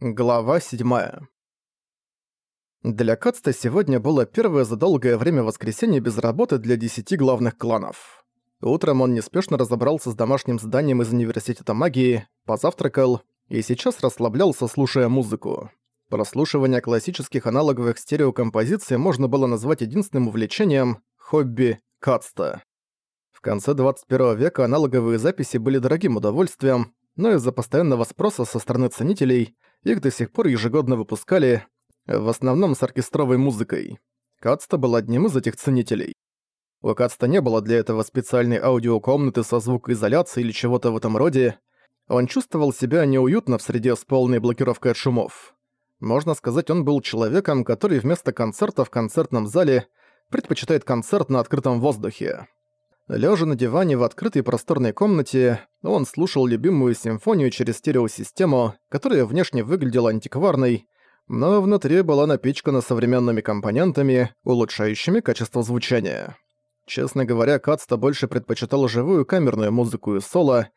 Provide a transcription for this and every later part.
Глава 7. Для Кацта сегодня было первое за долгое время воскресенье без работы для десяти главных кланов. Утром он неспешно разобрался с домашним заданием из Университета магии, позавтракал и сейчас расслаблялся, слушая музыку. Прослушивание классических аналоговых стереокомпозиций можно было назвать единственным увлечением – хобби Кацта. В конце 21 века аналоговые записи были дорогим удовольствием, но из-за постоянного спроса со стороны ценителей – их до сих пор ежегодно выпускали, в основном с оркестровой музыкой. Кацта был одним из этих ценителей. У Кацта не было для этого специальной аудиокомнаты со звукоизоляцией или чего-то в этом роде. Он чувствовал себя неуютно в среде с полной блокировкой от шумов. Можно сказать, он был человеком, который вместо концерта в концертном зале предпочитает концерт на открытом воздухе. Лежа на диване в открытой просторной комнате, он слушал любимую симфонию через стереосистему, которая внешне выглядела антикварной, но внутри была напичкана современными компонентами, улучшающими качество звучания. Честно говоря, Кацта больше предпочитал живую камерную музыку и соло,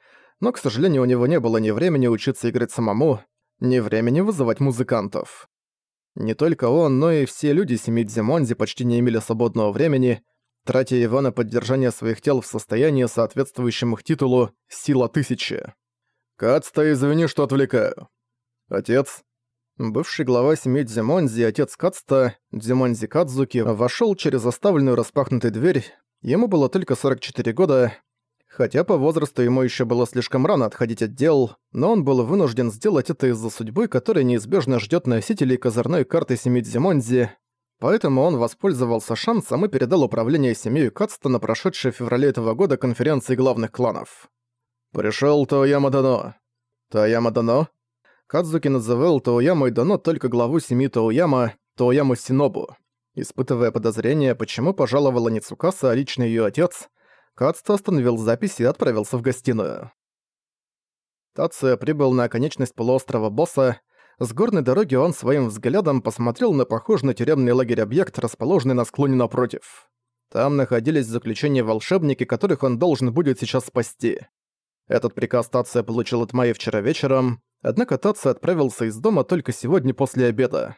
но, к сожалению, у него не было ни времени учиться играть самому, ни времени вызывать музыкантов. Не только он, но и все люди семьи Дзимонзи почти не имели свободного времени, тратя его на поддержание своих тел в состоянии, соответствующем их титулу «Сила Тысячи». «Кацта, извини, что отвлекаю». «Отец». Бывший глава семьи Дзимонзи, отец Кацта, Дзимонзи Кадзуки, вошёл через оставленную распахнутой дверь. Ему было только 44 года, хотя по возрасту ему ещё было слишком рано отходить от дел, но он был вынужден сделать это из-за судьбы, которая неизбежно ждёт носителей козырной карты семьи Дзимонзи, Поэтому он воспользовался шансом и передал управление семьей Кацта на прошедшей в феврале этого года конференции главных кланов. «Пришёл Тояма Дано». «Тояма Дано?» Кадзуки называл Тояма и Дано только главу семьи Тояма, Тояму Синобу. Испытывая подозрение, почему пожаловала не Цукаса, а лично её отец, Кацта остановил запись и отправился в гостиную. Тация прибыл на оконечность полуострова Босса, с горной дороги он своим взглядом посмотрел на похожий на тюремный лагерь объект, расположенный на склоне напротив. Там находились в волшебники, которых он должен будет сейчас спасти. Этот приказ Тация получил от Майи вчера вечером, однако Тация отправился из дома только сегодня после обеда.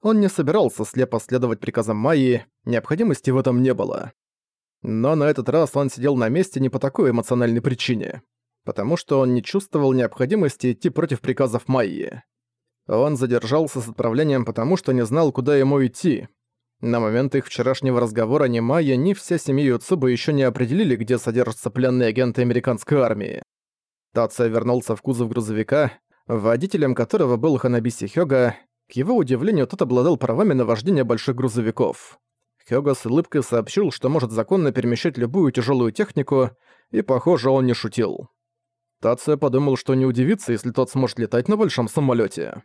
Он не собирался слепо следовать приказам Майи, необходимости в этом не было. Но на этот раз он сидел на месте не по такой эмоциональной причине. Потому что он не чувствовал необходимости идти против приказов Майи. Он задержался с отправлением потому, что не знал, куда ему идти. На момент их вчерашнего разговора ни Майя, ни вся семья Юцуба еще не определили, где содержатся пленные агенты американской армии. Тация вернулся в кузов грузовика, водителем которого был Ханабиси Хёга. К его удивлению, тот обладал правами на вождение больших грузовиков. Хёга с улыбкой сообщил, что может законно перемещать любую тяжелую технику, и, похоже, он не шутил. Тация подумал, что не удивится, если тот сможет летать на большом самолете.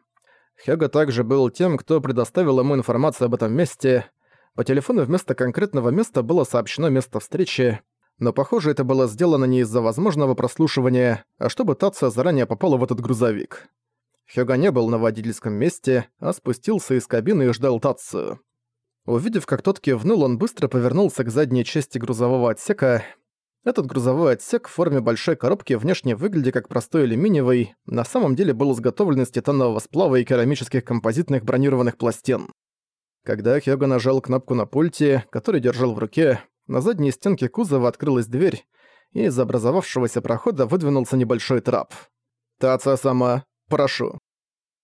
Хёга также был тем, кто предоставил ему информацию об этом месте. По телефону вместо конкретного места было сообщено место встречи, но похоже это было сделано не из-за возможного прослушивания, а чтобы Тация заранее попала в этот грузовик. Хёга не был на водительском месте, а спустился из кабины и ждал Тацию. Увидев, как тот кивнул, он быстро повернулся к задней части грузового отсека, этот грузовой отсек в форме большой коробки, внешне выглядя как простой алюминиевый, на самом деле был изготовлен из титанового сплава и керамических композитных бронированных пластин. Когда Хёга нажал кнопку на пульте, который держал в руке, на задней стенке кузова открылась дверь, и из образовавшегося прохода выдвинулся небольшой трап. «Тация сама, прошу».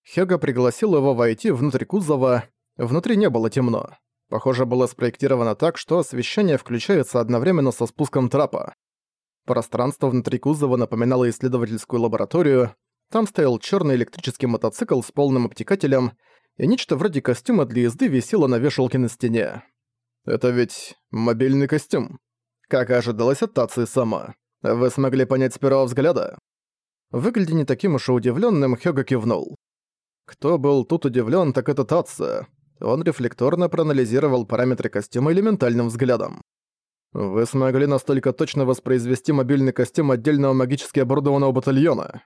Хёга пригласил его войти внутрь кузова. Внутри не было темно. Похоже, было спроектировано так, что освещение включается одновременно со спуском трапа. Пространство внутри кузова напоминало исследовательскую лабораторию. Там стоял черный электрический мотоцикл с полным обтекателем, и нечто вроде костюма для езды висело на вешалке на стене. Это ведь мобильный костюм. Как и ожидалось от Тации сама. Вы смогли понять с первого взгляда? Выглядя не таким уж и удивленным, Хёга кивнул. Кто был тут удивлен, так это Тация он рефлекторно проанализировал параметры костюма элементальным взглядом. «Вы смогли настолько точно воспроизвести мобильный костюм отдельного магически оборудованного батальона.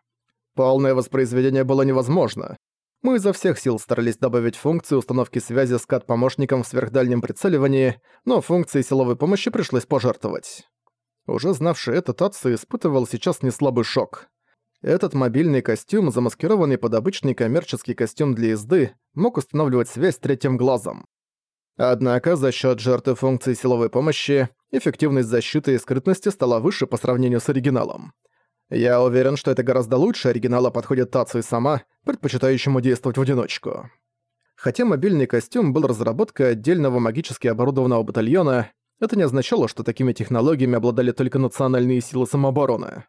Полное воспроизведение было невозможно. Мы изо всех сил старались добавить функцию установки связи с CAD-помощником в сверхдальнем прицеливании, но функции силовой помощи пришлось пожертвовать. Уже знавший это Татсу испытывал сейчас неслабый шок. Этот мобильный костюм, замаскированный под обычный коммерческий костюм для езды, мог устанавливать связь с третьим глазом. Однако за счет жертвы функции силовой помощи эффективность защиты и скрытности стала выше по сравнению с оригиналом. Я уверен, что это гораздо лучше оригинала подходит Тацу и сама, предпочитающему действовать в одиночку. Хотя мобильный костюм был разработкой отдельного магически оборудованного батальона, это не означало, что такими технологиями обладали только национальные силы самообороны.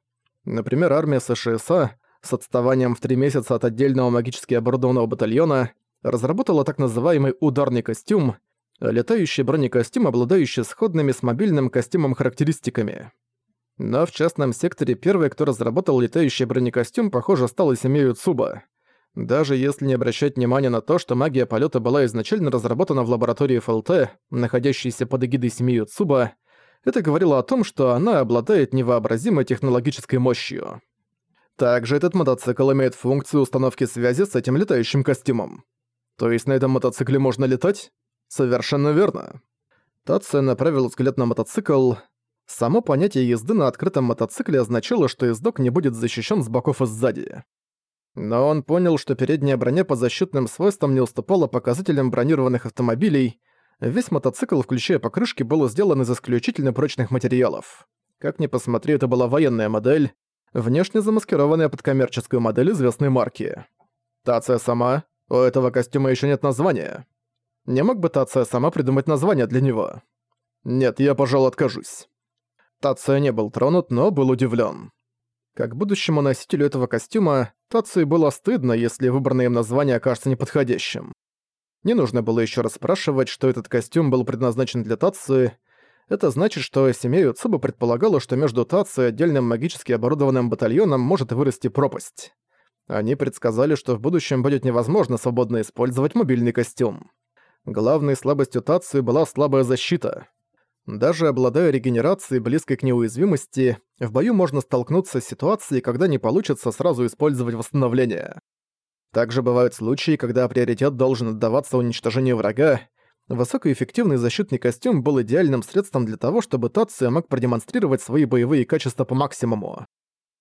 Например, армия США с отставанием в три месяца от отдельного магически оборудованного батальона разработала так называемый «ударный костюм», летающий бронекостюм, обладающий сходными с мобильным костюмом характеристиками. Но в частном секторе первый, кто разработал летающий бронекостюм, похоже, стал Исемею Цуба. Даже если не обращать внимания на то, что магия полета была изначально разработана в лаборатории ФЛТ, находящейся под эгидой семьи Цуба, это говорило о том, что она обладает невообразимой технологической мощью. Также этот мотоцикл имеет функцию установки связи с этим летающим костюмом. То есть на этом мотоцикле можно летать? Совершенно верно. Тация направил взгляд на мотоцикл. Само понятие езды на открытом мотоцикле означало, что ездок не будет защищен с боков и сзади. Но он понял, что передняя броня по защитным свойствам не уступала показателям бронированных автомобилей. Весь мотоцикл, включая покрышки, был сделан из исключительно прочных материалов. Как ни посмотри, это была военная модель, внешне замаскированная под коммерческую модель известной марки. Тация сама, у этого костюма еще нет названия. Не мог бы Тация сама придумать название для него? Нет, я, пожалуй, откажусь. Тация не был тронут, но был удивлен. Как будущему носителю этого костюма, Тации было стыдно, если выбранное им название окажется неподходящим. Не нужно было еще раз спрашивать, что этот костюм был предназначен для Тации. Это значит, что семья Цуба предполагала, что между Тацией и отдельным магически оборудованным батальоном может вырасти пропасть. Они предсказали, что в будущем будет невозможно свободно использовать мобильный костюм. Главной слабостью Тации была слабая защита. Даже обладая регенерацией, близкой к неуязвимости, в бою можно столкнуться с ситуацией, когда не получится сразу использовать восстановление. Также бывают случаи, когда приоритет должен отдаваться уничтожению врага. Высокоэффективный защитный костюм был идеальным средством для того, чтобы Тация мог продемонстрировать свои боевые качества по максимуму.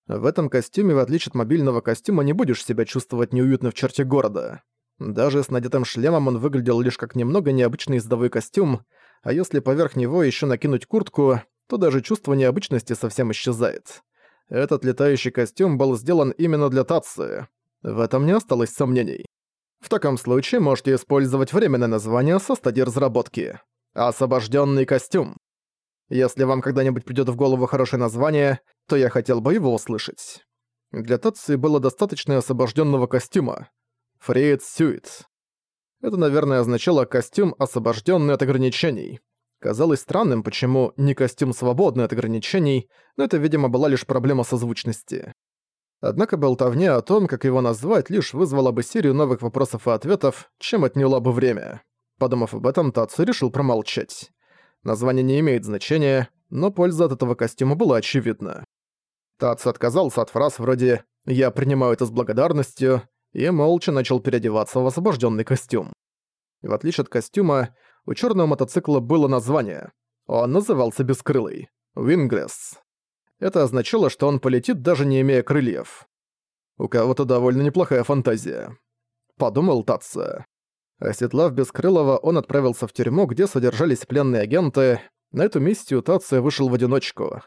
В этом костюме, в отличие от мобильного костюма, не будешь себя чувствовать неуютно в черте города. Даже с надетым шлемом он выглядел лишь как немного необычный ездовой костюм, а если поверх него еще накинуть куртку, то даже чувство необычности совсем исчезает. Этот летающий костюм был сделан именно для Татсы. В этом не осталось сомнений. В таком случае можете использовать временное название со стадии разработки. Освобожденный костюм. Если вам когда-нибудь придёт в голову хорошее название, то я хотел бы его услышать. Для Татсы было достаточно освобожденного костюма. Фриет Сюит. Это, наверное, означало костюм, освобожденный от ограничений. Казалось странным, почему не костюм свободный от ограничений, но это, видимо, была лишь проблема созвучности. Однако болтовня о том, как его назвать, лишь вызвала бы серию новых вопросов и ответов, чем отняла бы время. Подумав об этом, Тацу решил промолчать. Название не имеет значения, но польза от этого костюма была очевидна. Тацу отказался от фраз вроде «я принимаю это с благодарностью», и молча начал переодеваться в освобожденный костюм. В отличие от костюма, у черного мотоцикла было название. Он назывался Бескрылый — Вингресс. Это означало, что он полетит, даже не имея крыльев. У кого-то довольно неплохая фантазия. Подумал Татса. Оседлав Бескрылого, он отправился в тюрьму, где содержались пленные агенты. На эту миссию Татса вышел в одиночку.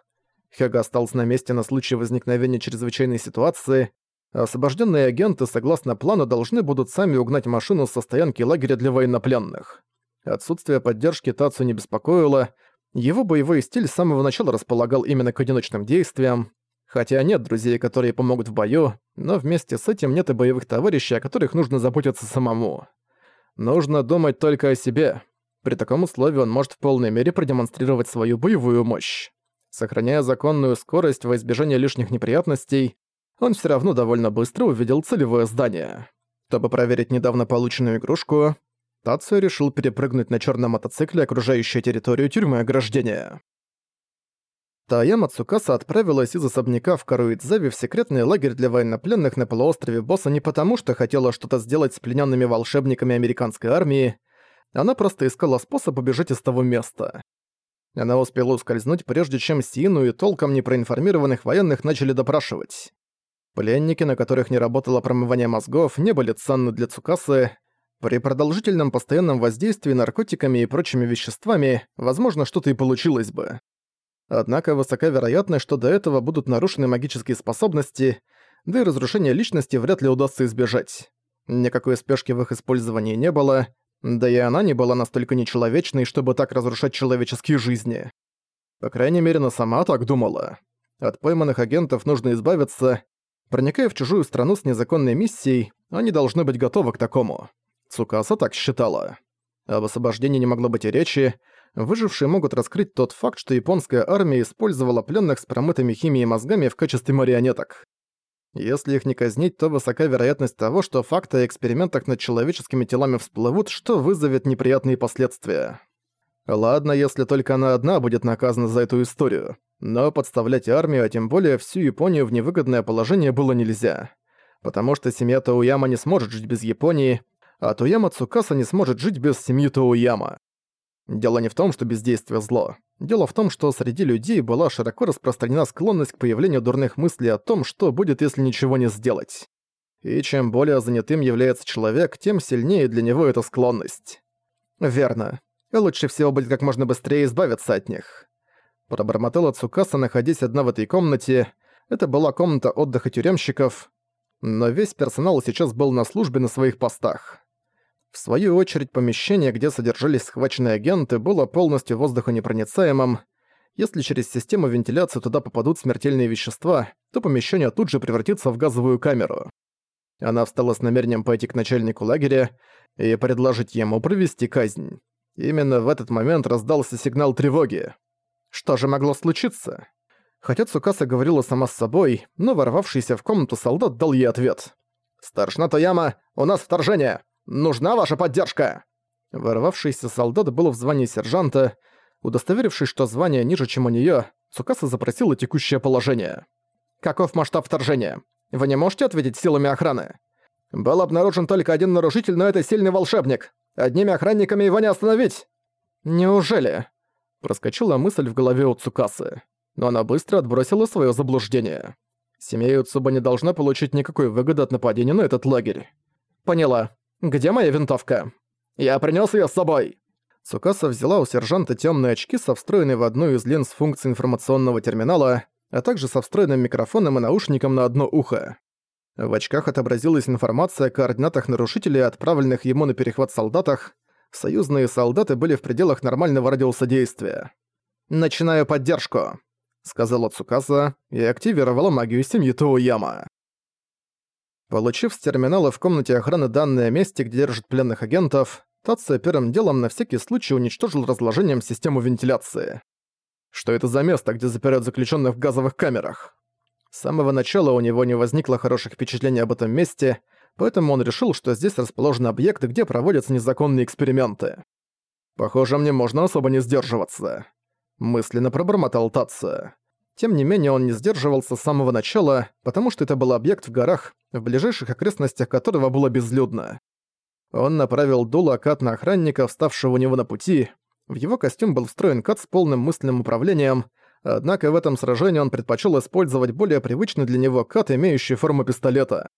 Хега остался на месте на случай возникновения чрезвычайной ситуации, Освобожденные агенты, согласно плану, должны будут сами угнать машину со стоянки лагеря для военнопленных. Отсутствие поддержки Тацу не беспокоило, его боевой стиль с самого начала располагал именно к одиночным действиям, хотя нет друзей, которые помогут в бою, но вместе с этим нет и боевых товарищей, о которых нужно заботиться самому. Нужно думать только о себе. При таком условии он может в полной мере продемонстрировать свою боевую мощь. Сохраняя законную скорость во избежание лишних неприятностей, он все равно довольно быстро увидел целевое здание. Чтобы проверить недавно полученную игрушку, Тацио решил перепрыгнуть на черном мотоцикле, окружающую территорию тюрьмы ограждения. Таяма Цукаса отправилась из особняка в Каруидзаве в секретный лагерь для военнопленных на полуострове Босса не потому, что хотела что-то сделать с плененными волшебниками американской армии, она просто искала способ убежать из того места. Она успела ускользнуть, прежде чем Сину и толком непроинформированных военных начали допрашивать. Пленники, на которых не работало промывание мозгов, не были ценны для Цукасы. При продолжительном постоянном воздействии наркотиками и прочими веществами, возможно, что-то и получилось бы. Однако высока вероятность, что до этого будут нарушены магические способности, да и разрушение личности вряд ли удастся избежать. Никакой спешки в их использовании не было, да и она не была настолько нечеловечной, чтобы так разрушать человеческие жизни. По крайней мере, она сама так думала. От пойманных агентов нужно избавиться. Проникая в чужую страну с незаконной миссией, они должны быть готовы к такому. Цукаса так считала. Об освобождении не могло быть и речи. Выжившие могут раскрыть тот факт, что японская армия использовала пленных с промытыми химией мозгами в качестве марионеток. Если их не казнить, то высока вероятность того, что факты о экспериментах над человеческими телами всплывут, что вызовет неприятные последствия. Ладно, если только она одна будет наказана за эту историю. Но подставлять армию, а тем более всю Японию в невыгодное положение было нельзя. Потому что семья Тауяма не сможет жить без Японии, а Туяма Цукаса не сможет жить без семьи Тауяма. Дело не в том, что бездействие зло. Дело в том, что среди людей была широко распространена склонность к появлению дурных мыслей о том, что будет, если ничего не сделать. И чем более занятым является человек, тем сильнее для него эта склонность. Верно. Лучше всего будет как можно быстрее избавиться от них. Пробормотала Цукаса, находясь одна в этой комнате. Это была комната отдыха тюремщиков. Но весь персонал сейчас был на службе на своих постах. В свою очередь, помещение, где содержались схваченные агенты, было полностью воздухонепроницаемым. Если через систему вентиляции туда попадут смертельные вещества, то помещение тут же превратится в газовую камеру. Она встала с намерением пойти к начальнику лагеря и предложить ему провести казнь. Именно в этот момент раздался сигнал тревоги. Что же могло случиться? Хотя Цукаса говорила сама с собой, но ворвавшийся в комнату солдат дал ей ответ. «Старшина Тояма, у нас вторжение! Нужна ваша поддержка!» Ворвавшийся солдат был в звании сержанта. Удостоверившись, что звание ниже, чем у неё, Цукаса запросила текущее положение. «Каков масштаб вторжения? Вы не можете ответить силами охраны?» «Был обнаружен только один нарушитель, но это сильный волшебник. Одними охранниками его не остановить!» «Неужели?» Проскочила мысль в голове у Цукасы. Но она быстро отбросила своё заблуждение. Семья Юцуба не должна получить никакой выгоды от нападения на этот лагерь. «Поняла. «Где моя винтовка?» «Я принёс её с собой!» Цукаса взяла у сержанта тёмные очки со встроенной в одну из линз функций информационного терминала, а также со встроенным микрофоном и наушником на одно ухо. В очках отобразилась информация о координатах нарушителей, отправленных ему на перехват солдатах. Союзные солдаты были в пределах нормального радиуса действия. «Начинаю поддержку», — сказала Цукаса и активировала магию семьи Тоуяма. Получив с терминала в комнате охраны данные о где держат пленных агентов, Тация первым делом на всякий случай уничтожил разложением систему вентиляции. Что это за место, где запирают заключенных в газовых камерах? С самого начала у него не возникло хороших впечатлений об этом месте, поэтому он решил, что здесь расположены объекты, где проводятся незаконные эксперименты. «Похоже, мне можно особо не сдерживаться», — мысленно пробормотал Тация. Тем не менее, он не сдерживался с самого начала, потому что это был объект в горах, в ближайших окрестностях которого было безлюдно. Он направил дуло кат на охранника, вставшего у него на пути. В его костюм был встроен кат с полным мысленным управлением, однако в этом сражении он предпочел использовать более привычный для него кат, имеющий форму пистолета.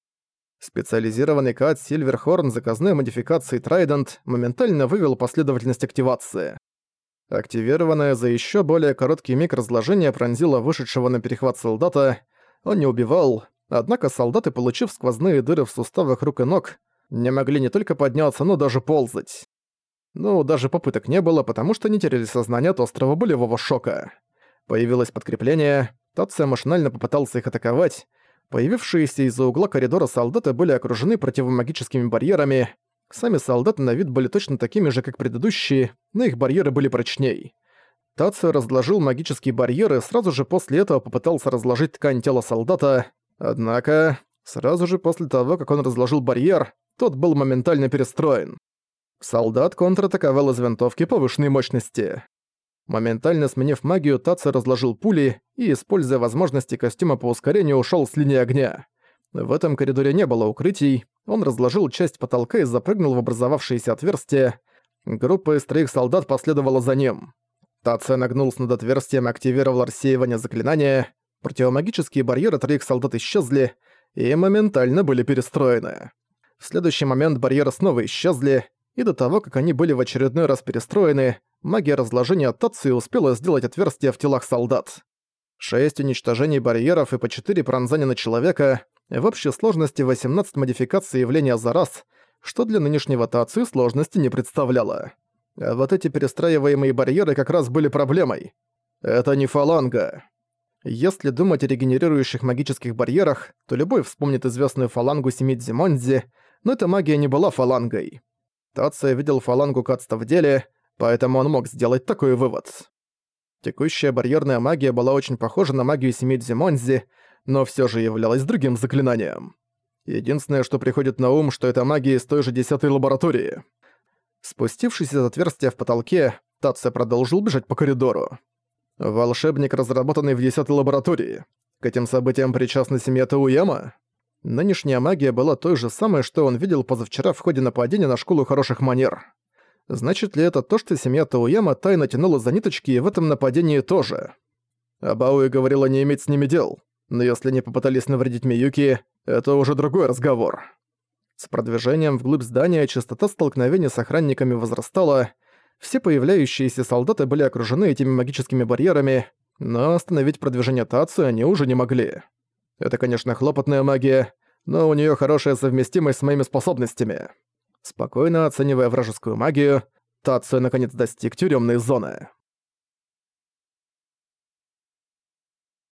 Специализированный кат Silverhorn заказной модификации Trident моментально вывел последовательность активации. Активированное за еще более короткий миг разложение пронзило вышедшего на перехват солдата. Он не убивал, однако солдаты, получив сквозные дыры в суставах рук и ног, не могли не только подняться, но даже ползать. Ну, даже попыток не было, потому что не теряли сознание от острого болевого шока. Появилось подкрепление, Тация машинально попытался их атаковать. Появившиеся из-за угла коридора солдаты были окружены противомагическими барьерами, Сами солдаты на вид были точно такими же, как предыдущие, но их барьеры были прочней. Тацио разложил магические барьеры, сразу же после этого попытался разложить ткань тела солдата, однако сразу же после того, как он разложил барьер, тот был моментально перестроен. Солдат контратаковал из винтовки повышенной мощности. Моментально сменив магию, Тацио разложил пули и, используя возможности костюма по ускорению, ушел с линии огня. В этом коридоре не было укрытий, он разложил часть потолка и запрыгнул в образовавшееся отверстие. Группа из троих солдат последовала за ним. Тация нагнулся над отверстием и активировал рассеивание заклинания. Противомагические барьеры троих солдат исчезли, и моментально были перестроены. В следующий момент барьеры снова исчезли, и до того, как они были в очередной раз перестроены, магия разложения Тации успела сделать отверстия в телах солдат. Шесть уничтожений барьеров и по четыре пронзания на человека, в общей сложности 18 модификаций явления за раз, что для нынешнего Тации сложности не представляло. А вот эти перестраиваемые барьеры как раз были проблемой. Это не фаланга. Если думать о регенерирующих магических барьерах, то любой вспомнит известную фалангу Семидзи Монзи, но эта магия не была фалангой. Тация видел фалангу Кацта в деле, поэтому он мог сделать такой вывод. Текущая барьерная магия была очень похожа на магию Семидзи Монзи, но всё же являлась другим заклинанием. Единственное, что приходит на ум, что это магия из той же десятой лаборатории. Спустившись из отверстия в потолке, Тация продолжил бежать по коридору. Волшебник, разработанный в десятой лаборатории. К этим событиям причастна семья Тауяма? Нынешняя магия была той же самой, что он видел позавчера в ходе нападения на школу хороших манер. Значит ли это то, что семья Тауяма тайно тянула за ниточки и в этом нападении тоже? Абауи говорила не иметь с ними дел, но если они попытались навредить Миюки, это уже другой разговор. С продвижением вглубь здания частота столкновений с охранниками возрастала, все появляющиеся солдаты были окружены этими магическими барьерами, но остановить продвижение Тацию они уже не могли. Это, конечно, хлопотная магия, но у нее хорошая совместимость с моими способностями. Спокойно оценивая вражескую магию, Тацию наконец достиг тюремной зоны.